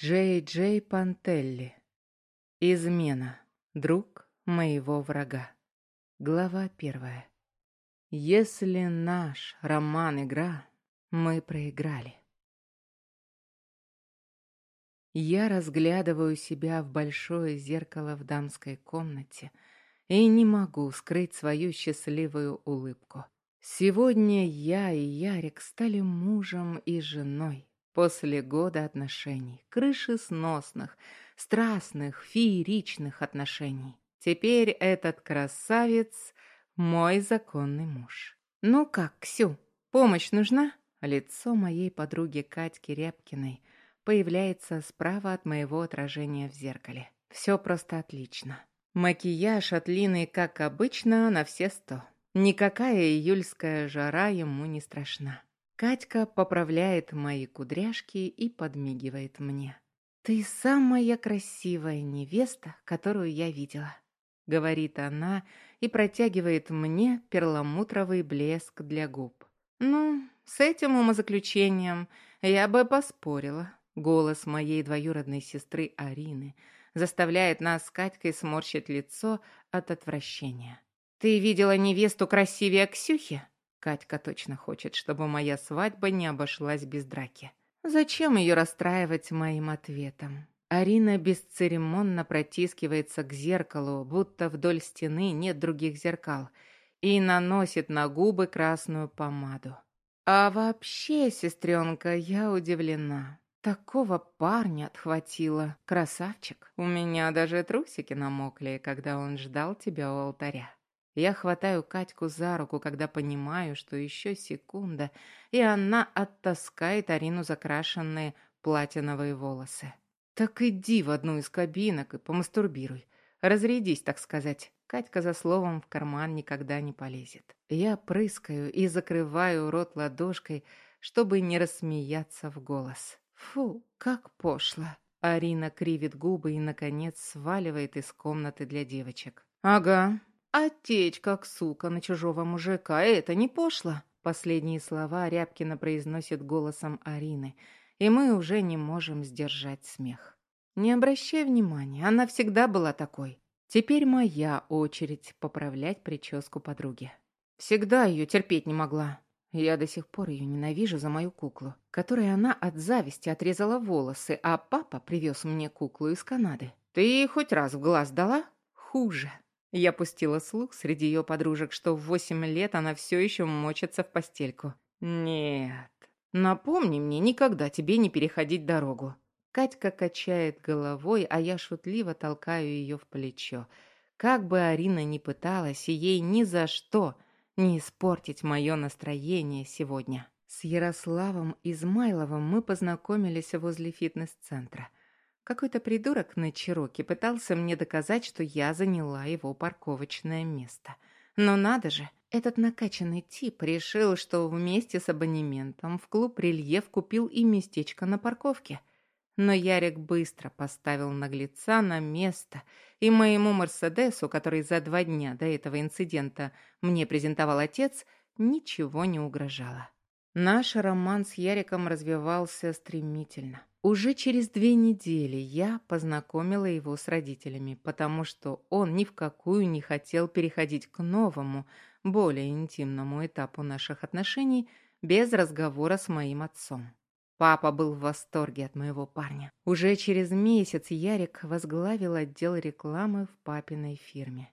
Джей Джей Пантелли. Измена. Друг моего врага. Глава первая. Если наш роман игра, мы проиграли. Я разглядываю себя в большое зеркало в дамской комнате и не могу скрыть свою счастливую улыбку. Сегодня я и Ярик стали мужем и женой. После года отношений, крышесносных, страстных, фееричных отношений. Теперь этот красавец — мой законный муж. «Ну как, Ксю, помощь нужна?» Лицо моей подруги Катьки Рябкиной появляется справа от моего отражения в зеркале. Все просто отлично. Макияж от Лины, как обычно, на все сто. Никакая июльская жара ему не страшна. Катька поправляет мои кудряшки и подмигивает мне. «Ты самая красивая невеста, которую я видела», — говорит она и протягивает мне перламутровый блеск для губ. «Ну, с этим умозаключением я бы поспорила». Голос моей двоюродной сестры Арины заставляет нас с Катькой сморщить лицо от отвращения. «Ты видела невесту красивее Ксюхи?» Катька точно хочет, чтобы моя свадьба не обошлась без драки. Зачем ее расстраивать моим ответом? Арина бесцеремонно протискивается к зеркалу, будто вдоль стены нет других зеркал, и наносит на губы красную помаду. А вообще, сестренка, я удивлена. Такого парня отхватила. Красавчик. У меня даже трусики намокли, когда он ждал тебя у алтаря. Я хватаю Катьку за руку, когда понимаю, что еще секунда, и она оттаскает Арину закрашенные платиновые волосы. «Так иди в одну из кабинок и помастурбируй. Разрядись, так сказать». Катька за словом в карман никогда не полезет. Я прыскаю и закрываю рот ладошкой, чтобы не рассмеяться в голос. «Фу, как пошло!» Арина кривит губы и, наконец, сваливает из комнаты для девочек. «Ага, а течь, как сука, на чужого мужика, это не пошло. Последние слова Рябкина произносит голосом Арины, и мы уже не можем сдержать смех. Не обращай внимания, она всегда была такой. Теперь моя очередь поправлять прическу подруги. Всегда ее терпеть не могла. Я до сих пор ее ненавижу за мою куклу, которой она от зависти отрезала волосы, а папа привез мне куклу из Канады. Ты ей хоть раз в глаз дала? Хуже. Я пустила слух среди ее подружек, что в восемь лет она все еще мочится в постельку. «Нет, напомни мне никогда тебе не переходить дорогу». Катька качает головой, а я шутливо толкаю ее в плечо. Как бы Арина ни пыталась, ей ни за что не испортить мое настроение сегодня. С Ярославом Измайловым мы познакомились возле фитнес-центра – какой-то придурок на Чироке пытался мне доказать, что я заняла его парковочное место. Но надо же, этот накачанный тип решил, что вместе с абонементом в клуб «Рельеф» купил и местечко на парковке. Но Ярик быстро поставил наглеца на место, и моему «Мерседесу», который за два дня до этого инцидента мне презентовал отец, ничего не угрожало. Наш роман с Яриком развивался стремительно. Уже через две недели я познакомила его с родителями, потому что он ни в какую не хотел переходить к новому, более интимному этапу наших отношений без разговора с моим отцом. Папа был в восторге от моего парня. Уже через месяц Ярик возглавил отдел рекламы в папиной фирме.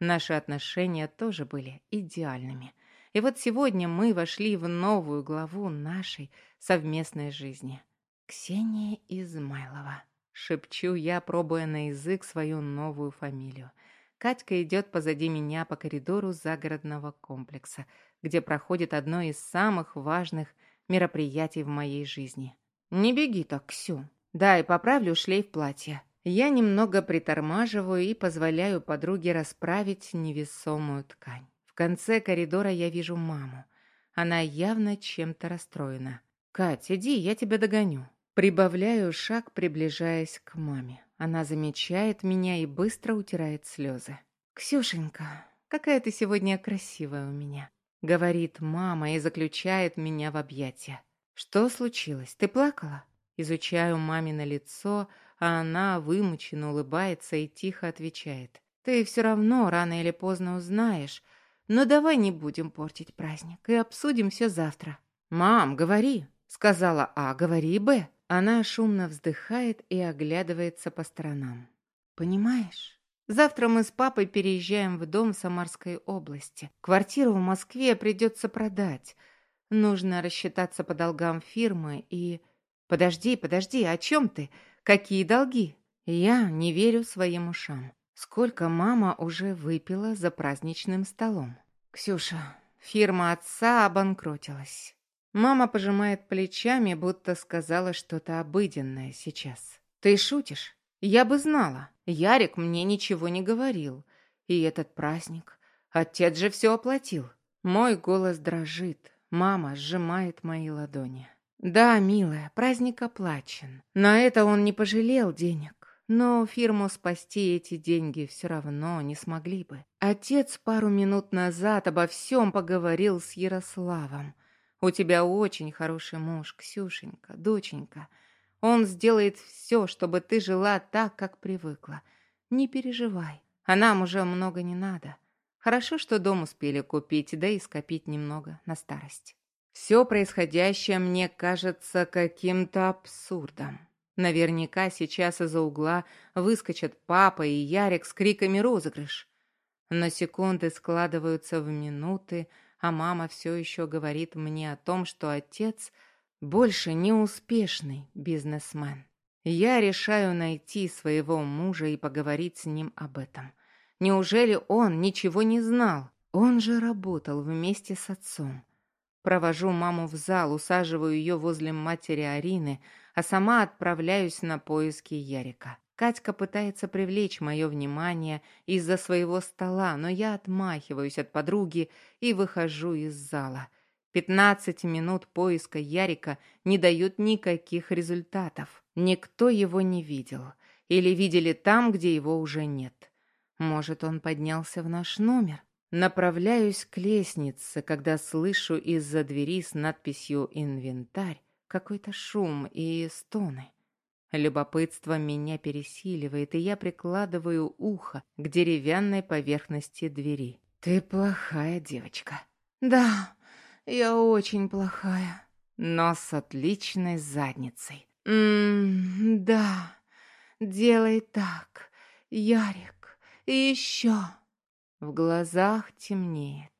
Наши отношения тоже были идеальными. И вот сегодня мы вошли в новую главу нашей совместной жизни – «Ксения Измайлова», — шепчу я, пробуя на язык свою новую фамилию. Катька идет позади меня по коридору загородного комплекса, где проходит одно из самых важных мероприятий в моей жизни. «Не беги так, Ксю. Дай поправлю шлейф платья». Я немного притормаживаю и позволяю подруге расправить невесомую ткань. В конце коридора я вижу маму. Она явно чем-то расстроена. «Кать, иди, я тебя догоню». Прибавляю шаг, приближаясь к маме. Она замечает меня и быстро утирает слезы. «Ксюшенька, какая ты сегодня красивая у меня», — говорит мама и заключает меня в объятия. «Что случилось? Ты плакала?» Изучаю мамино лицо, а она вымученно улыбается и тихо отвечает. «Ты все равно рано или поздно узнаешь, но давай не будем портить праздник и обсудим все завтра». «Мам, говори», — сказала А, — «говори, Б». Она шумно вздыхает и оглядывается по сторонам. «Понимаешь, завтра мы с папой переезжаем в дом в Самарской области. Квартиру в Москве придется продать. Нужно рассчитаться по долгам фирмы и...» «Подожди, подожди, о чем ты? Какие долги?» Я не верю своим ушам. Сколько мама уже выпила за праздничным столом? «Ксюша, фирма отца обанкротилась. Мама пожимает плечами, будто сказала что-то обыденное сейчас. «Ты шутишь? Я бы знала. Ярик мне ничего не говорил. И этот праздник. Отец же все оплатил». Мой голос дрожит. Мама сжимает мои ладони. «Да, милая, праздник оплачен. На это он не пожалел денег. Но фирму спасти эти деньги все равно не смогли бы. Отец пару минут назад обо всем поговорил с Ярославом. У тебя очень хороший муж, Ксюшенька, доченька. Он сделает все, чтобы ты жила так, как привыкла. Не переживай, а нам уже много не надо. Хорошо, что дом успели купить, да и скопить немного на старость. Все происходящее мне кажется каким-то абсурдом. Наверняка сейчас из-за угла выскочат папа и Ярик с криками «Розыгрыш!». Но секунды складываются в минуты, а мама все еще говорит мне о том, что отец больше не успешный бизнесмен. Я решаю найти своего мужа и поговорить с ним об этом. Неужели он ничего не знал? Он же работал вместе с отцом. Провожу маму в зал, усаживаю ее возле матери Арины, а сама отправляюсь на поиски Ярика. Катька пытается привлечь мое внимание из-за своего стола, но я отмахиваюсь от подруги и выхожу из зала. Пятнадцать минут поиска Ярика не дают никаких результатов. Никто его не видел. Или видели там, где его уже нет. Может, он поднялся в наш номер? Направляюсь к лестнице, когда слышу из-за двери с надписью «Инвентарь» какой-то шум и стоны. Любопытство меня пересиливает, и я прикладываю ухо к деревянной поверхности двери. «Ты плохая девочка». «Да, я очень плохая». Но с отличной задницей. «Ммм, да, делай так, Ярик, и еще». В глазах темнеет.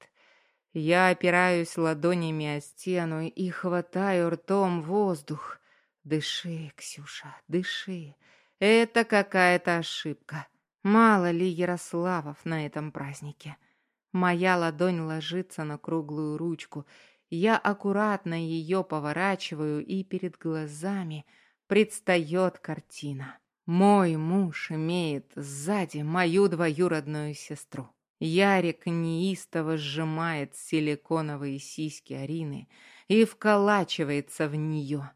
Я опираюсь ладонями о стену и хватаю ртом воздух. Дыши, Ксюша, дыши. Это какая-то ошибка. Мало ли Ярославов на этом празднике. Моя ладонь ложится на круглую ручку. Я аккуратно ее поворачиваю, и перед глазами предстает картина. Мой муж имеет сзади мою двоюродную сестру. Ярик неистово сжимает силиконовые сиськи Арины и вколачивается в нее.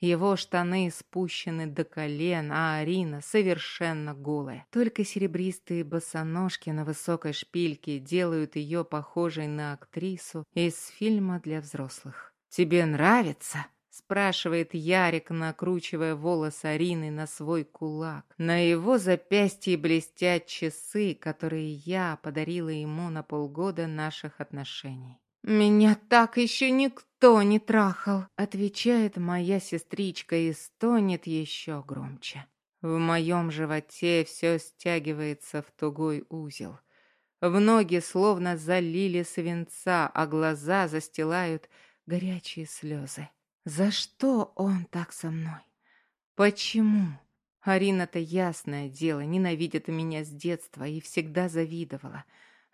Его штаны спущены до колен, а Арина совершенно голая. Только серебристые босоножки на высокой шпильке делают ее похожей на актрису из фильма для взрослых. «Тебе нравится?» – спрашивает Ярик, накручивая волосы Арины на свой кулак. На его запястье блестят часы, которые я подарила ему на полгода наших отношений. «Меня так еще никто не трахал», — отвечает моя сестричка и стонет еще громче. В моем животе все стягивается в тугой узел. В ноги словно залили свинца, а глаза застилают горячие слезы. За что он так со мной? Почему? Арина-то ясное дело, ненавидит меня с детства и всегда завидовала.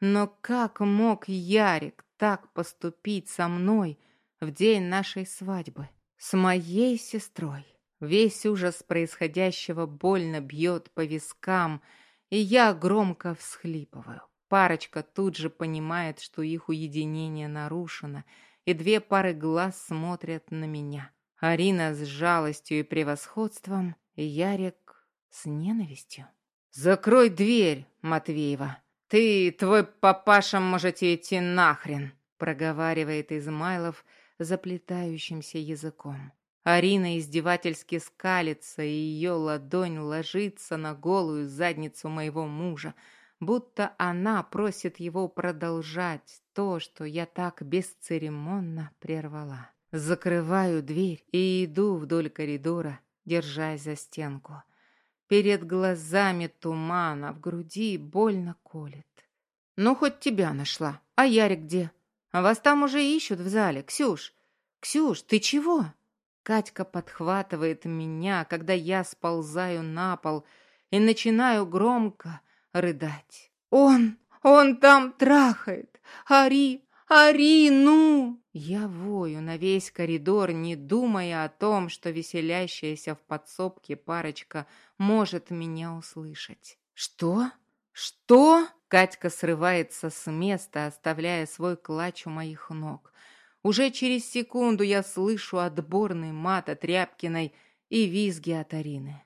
Но как мог Ярик так поступить со мной в день нашей свадьбы? С моей сестрой. Весь ужас происходящего больно бьет по вискам, и я громко всхлипываю. Парочка тут же понимает, что их уединение нарушено, и две пары глаз смотрят на меня. Арина с жалостью и превосходством, Ярик с ненавистью. «Закрой дверь, Матвеева!» «Ты и твой папаша можете идти нахрен!» проговаривает Измайлов заплетающимся языком. Арина издевательски скалится, и ее ладонь ложится на голую задницу моего мужа, будто она просит его продолжать то, что я так бесцеремонно прервала. Закрываю дверь и иду вдоль коридора, держась за стенку. Перед глазами туман, а в груди больно колет. «Ну, хоть тебя нашла. А Ярик где? А вас там уже ищут в зале. Ксюш! Ксюш, ты чего?» Катька подхватывает меня, когда я сползаю на пол и начинаю громко рыдать. «Он! Он там трахает! Ари! Ари, ну!» Я вою на весь коридор, не думая о том, что веселящаяся в подсобке парочка может меня услышать. «Что? Что?» Катька срывается с места, оставляя свой клатч у моих ног. Уже через секунду я слышу отборный мат от Рябкиной и визги от Арины.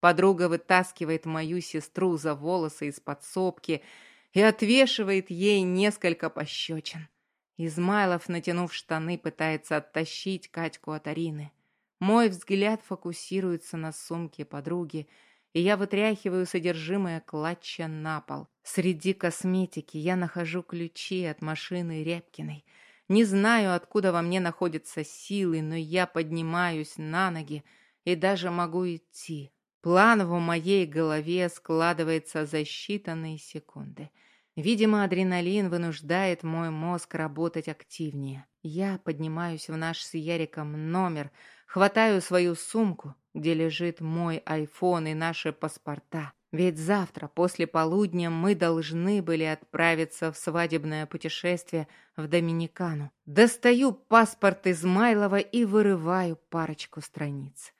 Подруга вытаскивает мою сестру за волосы из подсобки и отвешивает ей несколько пощечин. Измайлов, натянув штаны, пытается оттащить Катьку от Арины. Мой взгляд фокусируется на сумке подруги, и я вытряхиваю содержимое клатча на пол. Среди косметики я нахожу ключи от машины Рябкиной. Не знаю, откуда во мне находятся силы, но я поднимаюсь на ноги и даже могу идти. План в моей голове складывается за считанные секунды — Видимо, адреналин вынуждает мой мозг работать активнее. Я поднимаюсь в наш с Яриком номер, хватаю свою сумку, где лежит мой айфон и наши паспорта. Ведь завтра, после полудня, мы должны были отправиться в свадебное путешествие в Доминикану. Достаю паспорт Измайлова и вырываю парочку страниц.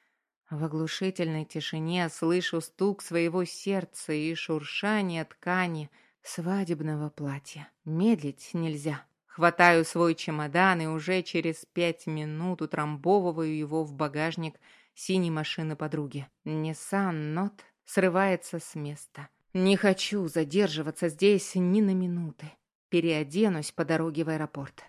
В оглушительной тишине слышу стук своего сердца и шуршание ткани – свадебного платья. Медлить нельзя. Хватаю свой чемодан и уже через пять минут утрамбовываю его в багажник синей машины подруги. Nissan Note срывается с места. Не хочу задерживаться здесь ни на минуты. Переоденусь по дороге в аэропорт.